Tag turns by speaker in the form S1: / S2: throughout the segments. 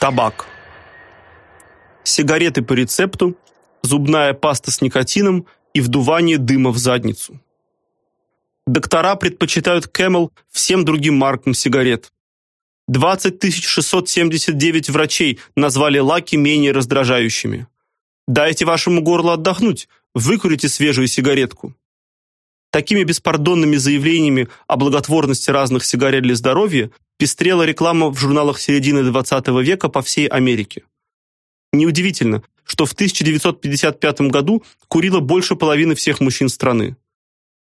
S1: Табак. Сигареты по рецепту, зубная паста с никотином и вдувание дыма в задницу. Доктора предпочитают Camel всем другим маркам сигарет. 20 679 врачей назвали лаки менее раздражающими. Дайте вашему горлу отдохнуть, выкурите свежую сигаретку. Такими беспардонными заявлениями о благотворности разных сигарет для здоровья пестрела реклама в журналах середины XX века по всей Америке. Неудивительно, что в 1955 году курило больше половины всех мужчин страны.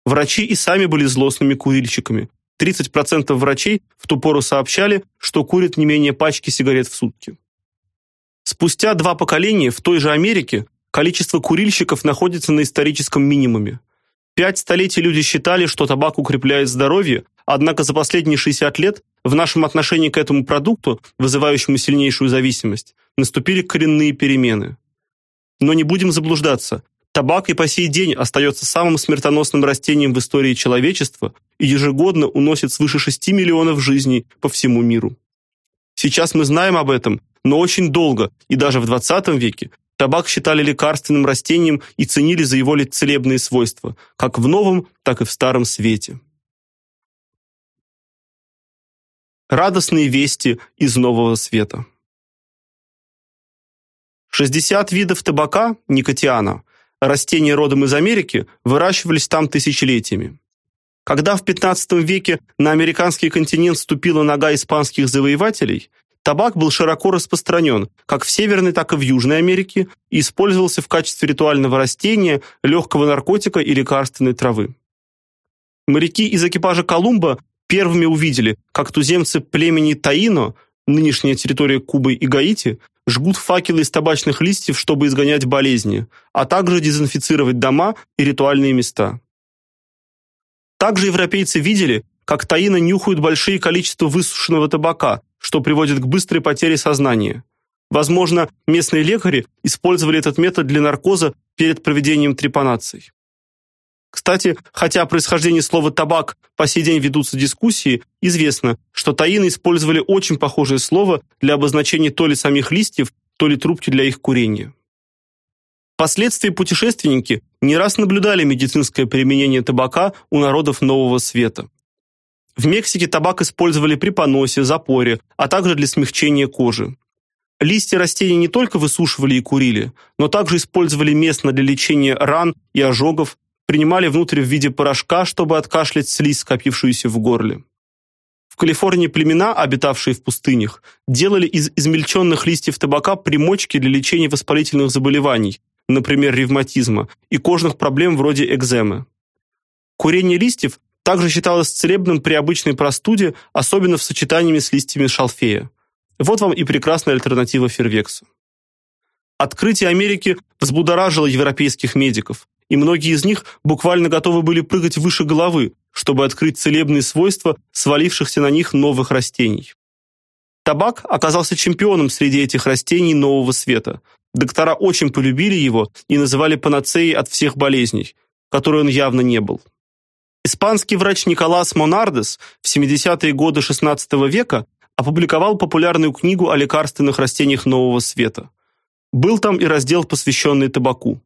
S1: Врачи и сами были злостными курильщиками. 30% врачей в ту пору сообщали, что курят не менее пачки сигарет в сутки. Спустя два поколения в той же Америке количество курильщиков находится на историческом минимуме. Пять столетий люди считали, что табак укрепляет здоровье, однако за последние 60 лет в нашем отношении к этому продукту, вызывающему сильнейшую зависимость, наступили коренные перемены. Но не будем заблуждаться. Табак и по сей день остается самым смертоносным растением в истории человечества и ежегодно уносит свыше 6 миллионов жизней по всему миру. Сейчас мы знаем об этом, но очень долго, и даже в 20 веке, табак считали лекарственным растением и ценили за его целебные свойства, как в новом, так и в старом свете. Радостные вести из нового света. 60 видов табака, никотиана, растения родом из Америки, выращивались там тысячелетиями. Когда в 15 веке на американский континент ступила нога испанских завоевателей, табак был широко распространен как в Северной, так и в Южной Америке и использовался в качестве ритуального растения, легкого наркотика и лекарственной травы. Моряки из экипажа Колумба первыми увидели, как туземцы племени Таино, нынешняя территория Кубы и Гаити, жгут факелы из табачных листьев, чтобы изгонять болезни, а также дезинфицировать дома и ритуальные места. Также европейцы видели, как таино нюхают большие количества высушенного табака, что приводит к быстрой потере сознания. Возможно, местные лекари использовали этот метод для наркоза перед проведением трепанаций. Кстати, хотя о происхождении слова табак по сей день ведутся дискуссии, известно, что таины использовали очень похожее слово для обозначения то ли самих листьев, то ли трубки для их курения. Впоследствии путешественники не раз наблюдали медицинское применение табака у народов Нового Света. В Мексике табак использовали при поносе, запоре, а также для смягчения кожи. Листья растений не только высушивали и курили, но также использовали местно для лечения ран и ожогов, принимали внутрь в виде порошка, чтобы откашлять слизь, скопившуюся в горле. В Калифорнии племена, обитавшие в пустынях, делали из измельченных листьев табака примочки для лечения воспалительных заболеваний, например, ревматизма, и кожных проблем вроде экземы. Курение листьев также считалось целебным при обычной простуде, особенно в сочетании с листьями шалфея. Вот вам и прекрасная альтернатива фервексу. Открытие Америки взбудоражило европейских медиков и многие из них буквально готовы были прыгать выше головы, чтобы открыть целебные свойства свалившихся на них новых растений. Табак оказался чемпионом среди этих растений нового света. Доктора очень полюбили его и называли панацеей от всех болезней, которой он явно не был. Испанский врач Николас Монардес в 70-е годы XVI века опубликовал популярную книгу о лекарственных растениях нового света. Был там и раздел, посвященный табаку.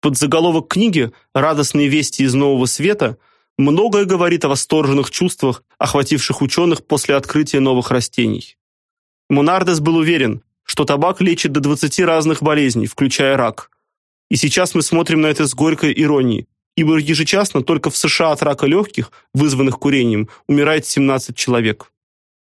S1: Под заголовок книги «Радостные вести из нового света» многое говорит о восторженных чувствах, охвативших ученых после открытия новых растений. Монардес был уверен, что табак лечит до 20 разных болезней, включая рак. И сейчас мы смотрим на это с горькой иронией, ибо ежечасно только в США от рака легких, вызванных курением, умирает 17 человек.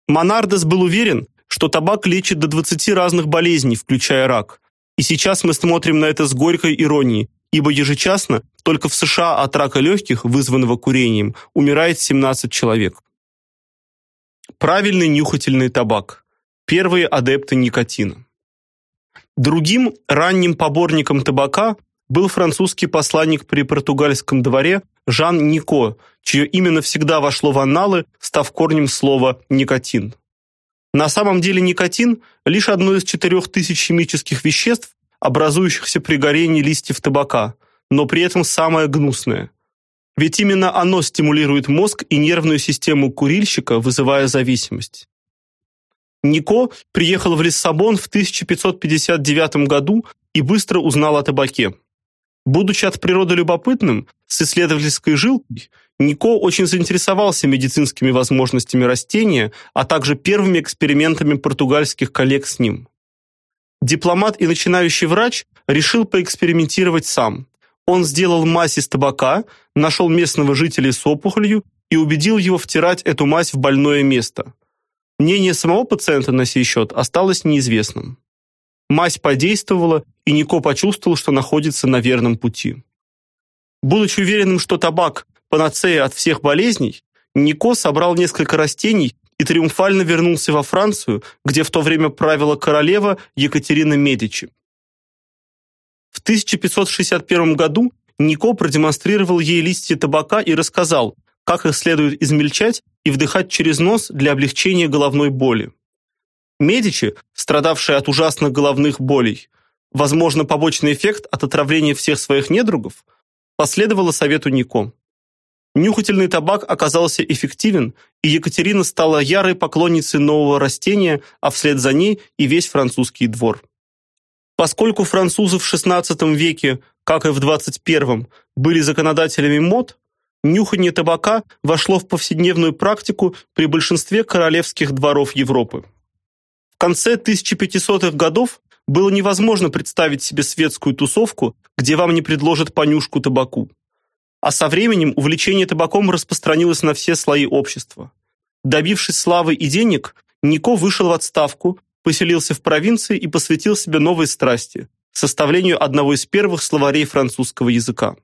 S1: Монардес был уверен, что табак лечит до 20 разных болезней, включая рак. И сейчас мы смотрим на это с горькой иронией, ибо ежечасно только в США от рака легких, вызванного курением, умирает 17 человек. Правильный нюхательный табак. Первые адепты никотина. Другим ранним поборником табака был французский посланник при португальском дворе Жан Нико, чье имя навсегда вошло в анналы, став корнем слова никотин. На самом деле никотин лишь одно из четырех тысяч химических веществ, образующихся при горении листьев табака, но при этом самое гнусное. Ведь именно оно стимулирует мозг и нервную систему курильщика, вызывая зависимость. Нико приехал в Лиссабон в 1559 году и быстро узнал о табаке. Будучи от природы любопытным, с исследовательской жилкой, Нико очень заинтересовался медицинскими возможностями растения, а также первыми экспериментами португальских коллег с ним. Дипломат и начинающий врач решил поэкспериментировать сам. Он сделал мазь из табака, нашел местного жителя с опухолью и убедил его втирать эту мазь в больное место. Мнение самого пациента на сей счет осталось неизвестным. Мазь подействовала, и Нико почувствовал, что находится на верном пути. Будучи уверенным, что табак панацея от всех болезней, Нико собрал несколько растений и триумфально вернулся во Францию, где в то время правила королева Екатерина Медичи. В 1561 году Нико продемонстрировал ей листья табака и рассказал, как их следует измельчать и вдыхать через нос для облегчения головной боли. Медичи, страдавшая от ужасных головных болей, возможно, побочный эффект от отравления всех своих недругов, последовала совету Нико. Нюхательный табак оказался эффективен, и Екатерина стала ярой поклонницей нового растения, а вслед за ней и весь французский двор. Поскольку французы в XVI веке, как и в XXI, были законодателями мод, нюхание табака вошло в повседневную практику при большинстве королевских дворов Европы. В конце 1500-х годов было невозможно представить себе светскую тусовку, где вам не предложат понюшку табаку. А со временем увлечение табаком распространилось на все слои общества. Добившись славы и денег, Нико вышел в отставку, поселился в провинции и посвятил себе новой страсти составлению одного из первых словарей французского языка.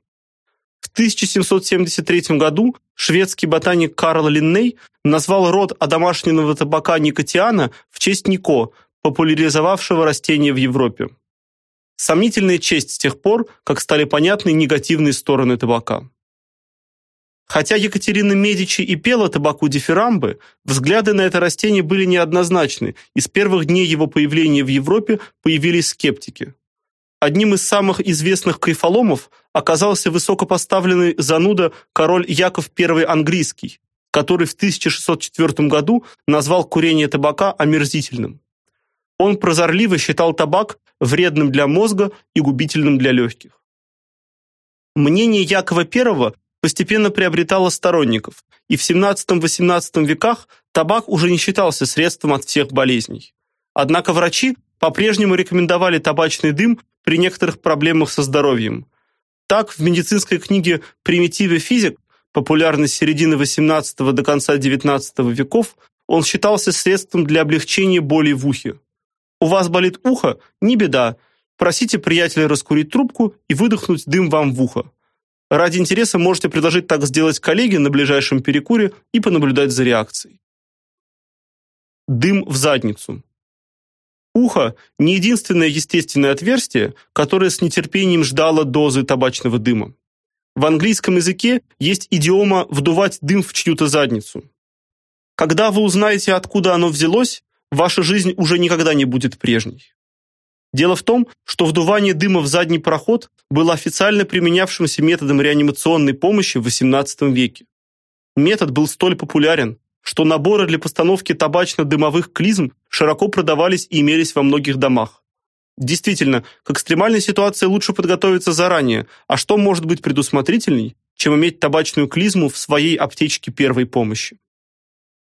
S1: В 1773 году шведский ботаник Карл Линней назвал род одомашненного табака никотиана в честь Нико, популяризовавшего растение в Европе. Сомнительная честь с тех пор, как стали понятны негативные стороны табака. Хотя Екатерина Медичи и пела табаку дифирамбы, взгляды на это растение были неоднозначны, и с первых дней его появления в Европе появились скептики. Одним из самых известных кайфоломов оказался высокопоставленный зануда король Яков I английский, который в 1604 году назвал курение табака омерзительным. Он прозорливо считал табак вредным для мозга и губительным для легких. Мнение Якова I постепенно приобретало сторонников, и в XVII-XVIII веках табак уже не считался средством от всех болезней. Однако врачи по-прежнему рекомендовали табачный дым при некоторых проблемах со здоровьем. Так, в медицинской книге «Примитиве физик», популярной с середины XVIII до конца XIX веков, он считался средством для облегчения боли в ухе. У вас болит ухо? Не беда. Просите приятеля раскурить трубку и выдохнуть дым вам в ухо. Ради интереса можете предложить так сделать коллеге на ближайшем перекуре и понаблюдать за реакцией. Дым в задницу. Ухо не единственное естественное отверстие, которое с нетерпением ждало дозы табачного дыма. В английском языке есть идиома вдувать дым в чью-то задницу. Когда вы узнаете, откуда оно взялось, ваша жизнь уже никогда не будет прежней. Дело в том, что вдувание дыма в задний проход было официально применявшимся методом реанимационной помощи в XVIII веке. Метод был столь популярен, что наборы для постановки табачно-дымовых клизм широко продавались и имелись во многих домах. Действительно, к экстремальной ситуации лучше подготовиться заранее, а что может быть предусмотрительней, чем иметь табачную клизму в своей аптечке первой помощи?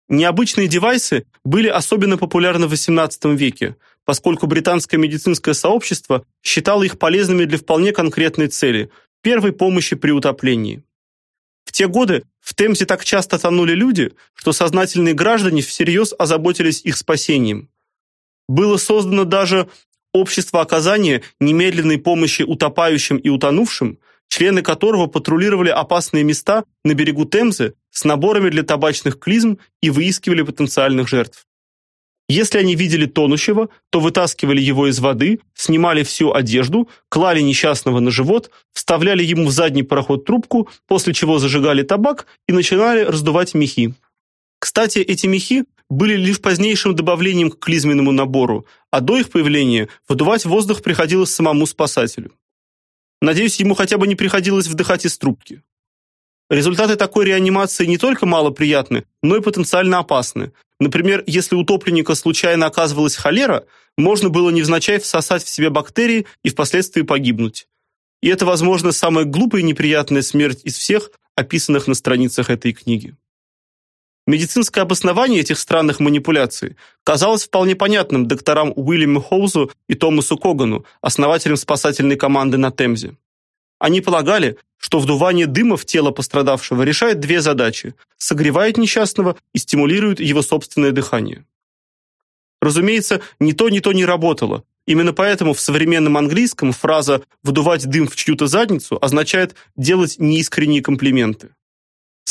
S1: Необычные девайсы были особенно популярны в XVIII веке, поскольку британское медицинское сообщество считало их полезными для вполне конкретной цели – первой помощи при утоплении. В те годы в Темзе так часто тонули люди, что сознательные граждане всерьез озаботились их спасением. Было создано даже общество оказания немедленной помощи утопающим и утонувшим, члены которого патрулировали опасные места на берегу Темзы с наборами для табачных клизм и выискивали потенциальных жертв. Если они видели тонущего, то вытаскивали его из воды, снимали всю одежду, клали несчастного на живот, вставляли ему в задний проход трубку, после чего зажигали табак и начинали раздувать мехи. Кстати, эти мехи были лишь позднейшим добавлением к клизменному набору, а до их появления выдувать воздух приходилось самому спасателю. Надеюсь, ему хотя бы не приходилось вдыхать из трубки. Результаты такой реанимации не только малоприятны, но и потенциально опасны. Например, если утопленника случайно оказывалась холера, можно было невзначай всосать в себя бактерии и впоследствии погибнуть. И это, возможно, самая глупая и неприятная смерть из всех, описанных на страницах этой книги. Медицинское обоснование этих странных манипуляций казалось вполне понятным докторам Уильяму Хоузу и Томасу Когану, основателям спасательной команды на Темзе. Они полагали, что вдувание дыма в тело пострадавшего решает две задачи: согревает несчастного и стимулирует его собственное дыхание. Разумеется, ни то, ни то не работало. Именно поэтому в современном английском фраза вдувать дым в чью-то задницу означает делать неискренние комплименты.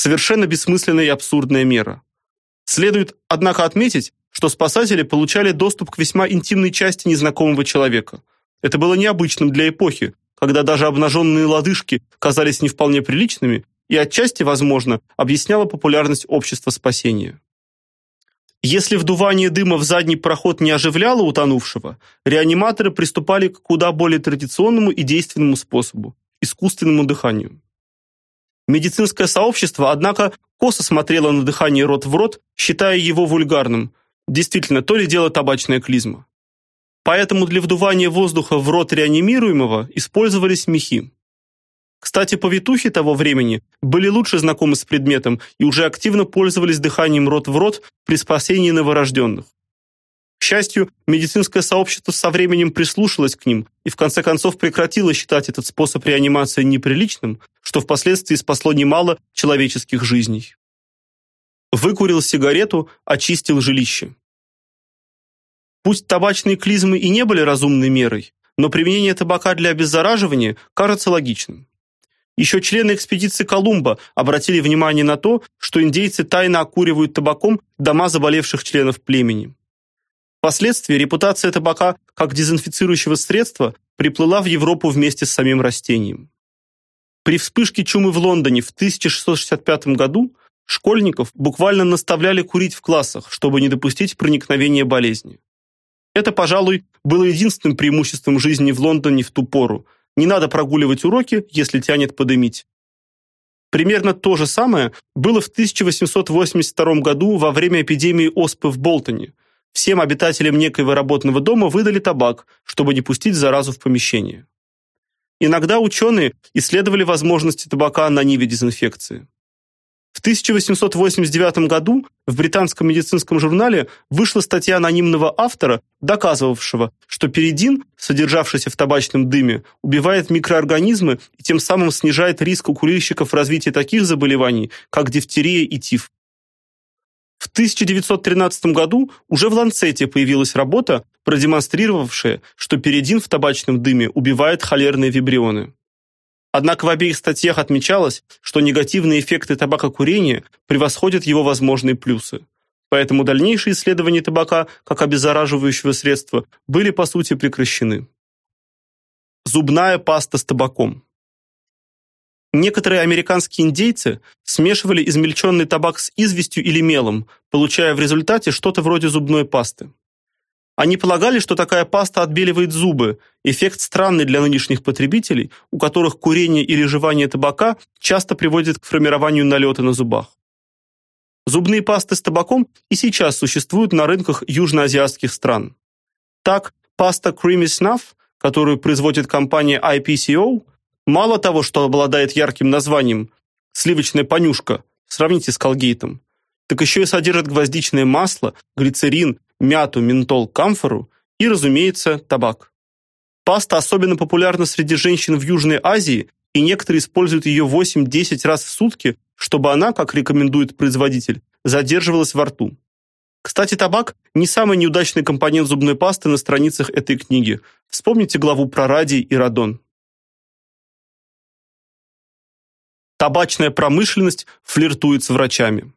S1: Совершенно бессмысленная и абсурдная мера. Следует, однако, отметить, что спасатели получали доступ к весьма интимной части незнакомого человека. Это было необычным для эпохи, когда даже обнаженные лодыжки казались не вполне приличными, и отчасти, возможно, объясняло популярность общества спасения. Если вдувание дыма в задний проход не оживляло утонувшего, реаниматоры приступали к куда более традиционному и действенному способу искусственному дыханию. Медицинское сообщество, однако, косо смотрело на дыхание рот в рот, считая его вульгарным. Действительно, то ли дело табачная клизма. Поэтому для вдувания воздуха в рот реанимируемого использовались мехи. Кстати, повитухи того времени были лучше знакомы с предметом и уже активно пользовались дыханием рот в рот при спасении новорожденных. К счастью, медицинское сообщество со временем прислушалось к ним и в конце концов прекратило считать этот способ реанимации неприличным, что впоследствии спасло немало человеческих жизней. Выкурил сигарету, очистил жилище. Пусть табачные клизмы и не были разумной мерой, но применение табака для обеззараживания кажется логичным. Еще члены экспедиции Колумба обратили внимание на то, что индейцы тайно окуривают табаком дома заболевших членов племени. Впоследствии репутация табака как дезинфицирующего средства приплыла в Европу вместе с самим растением. При вспышке чумы в Лондоне в 1665 году школьников буквально наставляли курить в классах, чтобы не допустить проникновения болезни. Это, пожалуй, было единственным преимуществом жизни в Лондоне в ту пору. Не надо прогуливать уроки, если тянет подымить. Примерно то же самое было в 1882 году во время эпидемии оспы в Болтоне. Всем обитателям некоего работного дома выдали табак, чтобы не пустить заразу в помещение. Иногда ученые исследовали возможности табака на ниве дезинфекции. В 1889 году в британском медицинском журнале вышла статья анонимного автора, доказывавшего, что перидин, содержавшийся в табачном дыме, убивает микроорганизмы и тем самым снижает риск у курильщиков развития таких заболеваний, как дифтерия и тиф. В 1913 году уже в Ланцете появилась работа, продемонстрировавшая, что перидин в табачном дыме убивает холерные вибрионы. Однако в обеих статьях отмечалось, что негативные эффекты табакокурения превосходят его возможные плюсы. Поэтому дальнейшие исследования табака как обеззараживающего средства были по сути прекращены. Зубная паста с табаком. Некоторые американские индейцы смешивали измельченный табак с известью или мелом, получая в результате что-то вроде зубной пасты. Они полагали, что такая паста отбеливает зубы. Эффект странный для нынешних потребителей, у которых курение или жевание табака часто приводит к формированию налета на зубах. Зубные пасты с табаком и сейчас существуют на рынках южноазиатских стран. Так, паста Creamy Snuff, которую производит компания IPCO, мало того, что обладает ярким названием сливочная понюшка, сравните с Колгейтом, так еще и содержит гвоздичное масло, глицерин, мяту, ментол, камфору и, разумеется, табак. Паста особенно популярна среди женщин в Южной Азии, и некоторые используют ее 8-10 раз в сутки, чтобы она, как рекомендует производитель, задерживалась во рту. Кстати, табак не самый неудачный компонент зубной пасты на страницах этой книги. Вспомните главу про радий и радон. Табачная промышленность флиртует с врачами.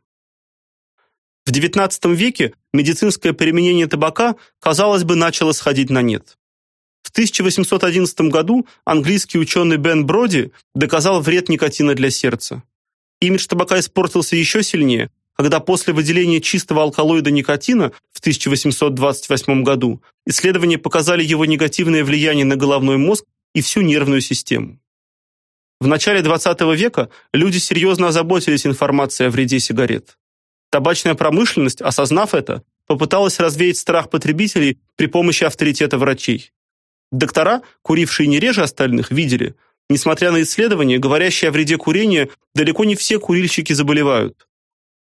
S1: В XIX веке медицинское применение табака, казалось бы, начало сходить на нет. В 1811 году английский ученый Бен Броди доказал вред никотина для сердца. Имидж табака испортился еще сильнее, когда после выделения чистого алкалоида никотина в 1828 году исследования показали его негативное влияние на головной мозг и всю нервную систему. В начале 20 века люди серьезно озаботились информацией о вреде сигарет. Табачная промышленность, осознав это, попыталась развеять страх потребителей при помощи авторитета врачей. Доктора, курившие не реже остальных, видели, несмотря на исследования, говорящие о вреде курения, далеко не все курильщики заболевают.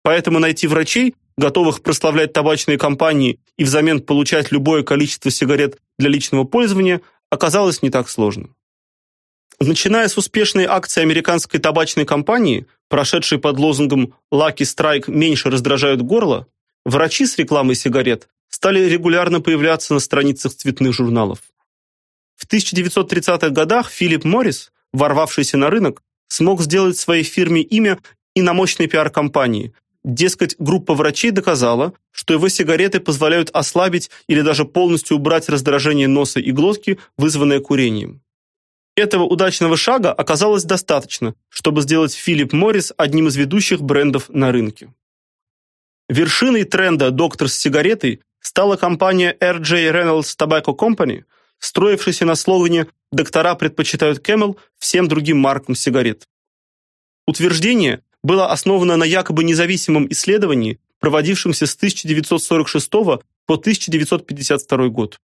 S1: Поэтому найти врачей, готовых прославлять табачные компании и взамен получать любое количество сигарет для личного пользования, оказалось не так сложно. Начиная с успешной акции американской табачной компании, прошедшей под лозунгом «Lucky Strike меньше раздражают горло», врачи с рекламой сигарет стали регулярно появляться на страницах цветных журналов. В 1930-х годах Филипп Моррис, ворвавшийся на рынок, смог сделать своей фирме имя и на мощной пиар-компании. Дескать, группа врачей доказала, что его сигареты позволяют ослабить или даже полностью убрать раздражение носа и глотки, вызванное курением. Этого удачного шага оказалось достаточно, чтобы сделать Филипп Моррис одним из ведущих брендов на рынке. Вершиной тренда «Доктор с сигаретой» стала компания R.J. Reynolds Tobacco Company, строившаяся на слогане «Доктора предпочитают Camel всем другим маркам сигарет». Утверждение было основано на якобы независимом исследовании, проводившемся с 1946 по 1952 год.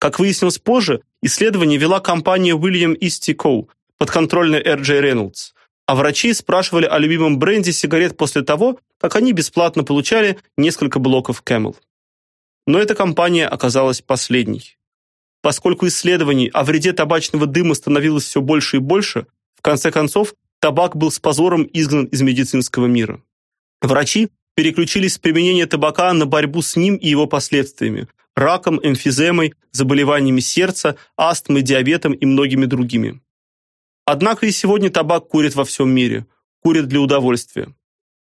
S1: Как выяснилось позже, исследование вела компания William Eastie Co., подконтрольная R.J. Reynolds, а врачи спрашивали о любимом бренде сигарет после того, как они бесплатно получали несколько блоков Camel. Но эта компания оказалась последней. Поскольку исследований о вреде табачного дыма становилось все больше и больше, в конце концов табак был с позором изгнан из медицинского мира. Врачи переключились с применения табака на борьбу с ним и его последствиями, раком, эмфиземой, заболеваниями сердца, астмой, диабетом и многими другими. Однако и сегодня табак курят во всем мире, курят для удовольствия.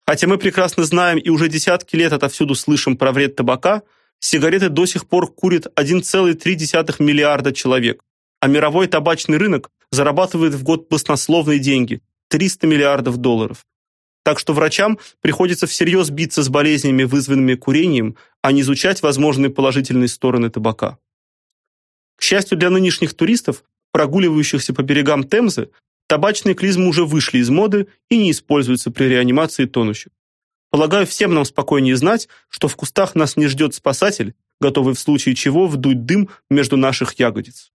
S1: Хотя мы прекрасно знаем и уже десятки лет отовсюду слышим про вред табака, сигареты до сих пор курят 1,3 миллиарда человек, а мировой табачный рынок зарабатывает в год баснословные деньги – 300 миллиардов долларов. Так что врачам приходится всерьез биться с болезнями, вызванными курением, а не изучать возможные положительные стороны табака. К счастью для нынешних туристов, прогуливающихся по берегам Темзы, табачные клизмы уже вышли из моды и не используются при реанимации тонущих. Полагаю, всем нам спокойнее знать, что в кустах нас не ждет спасатель, готовый в случае чего вдуть дым между наших ягодиц.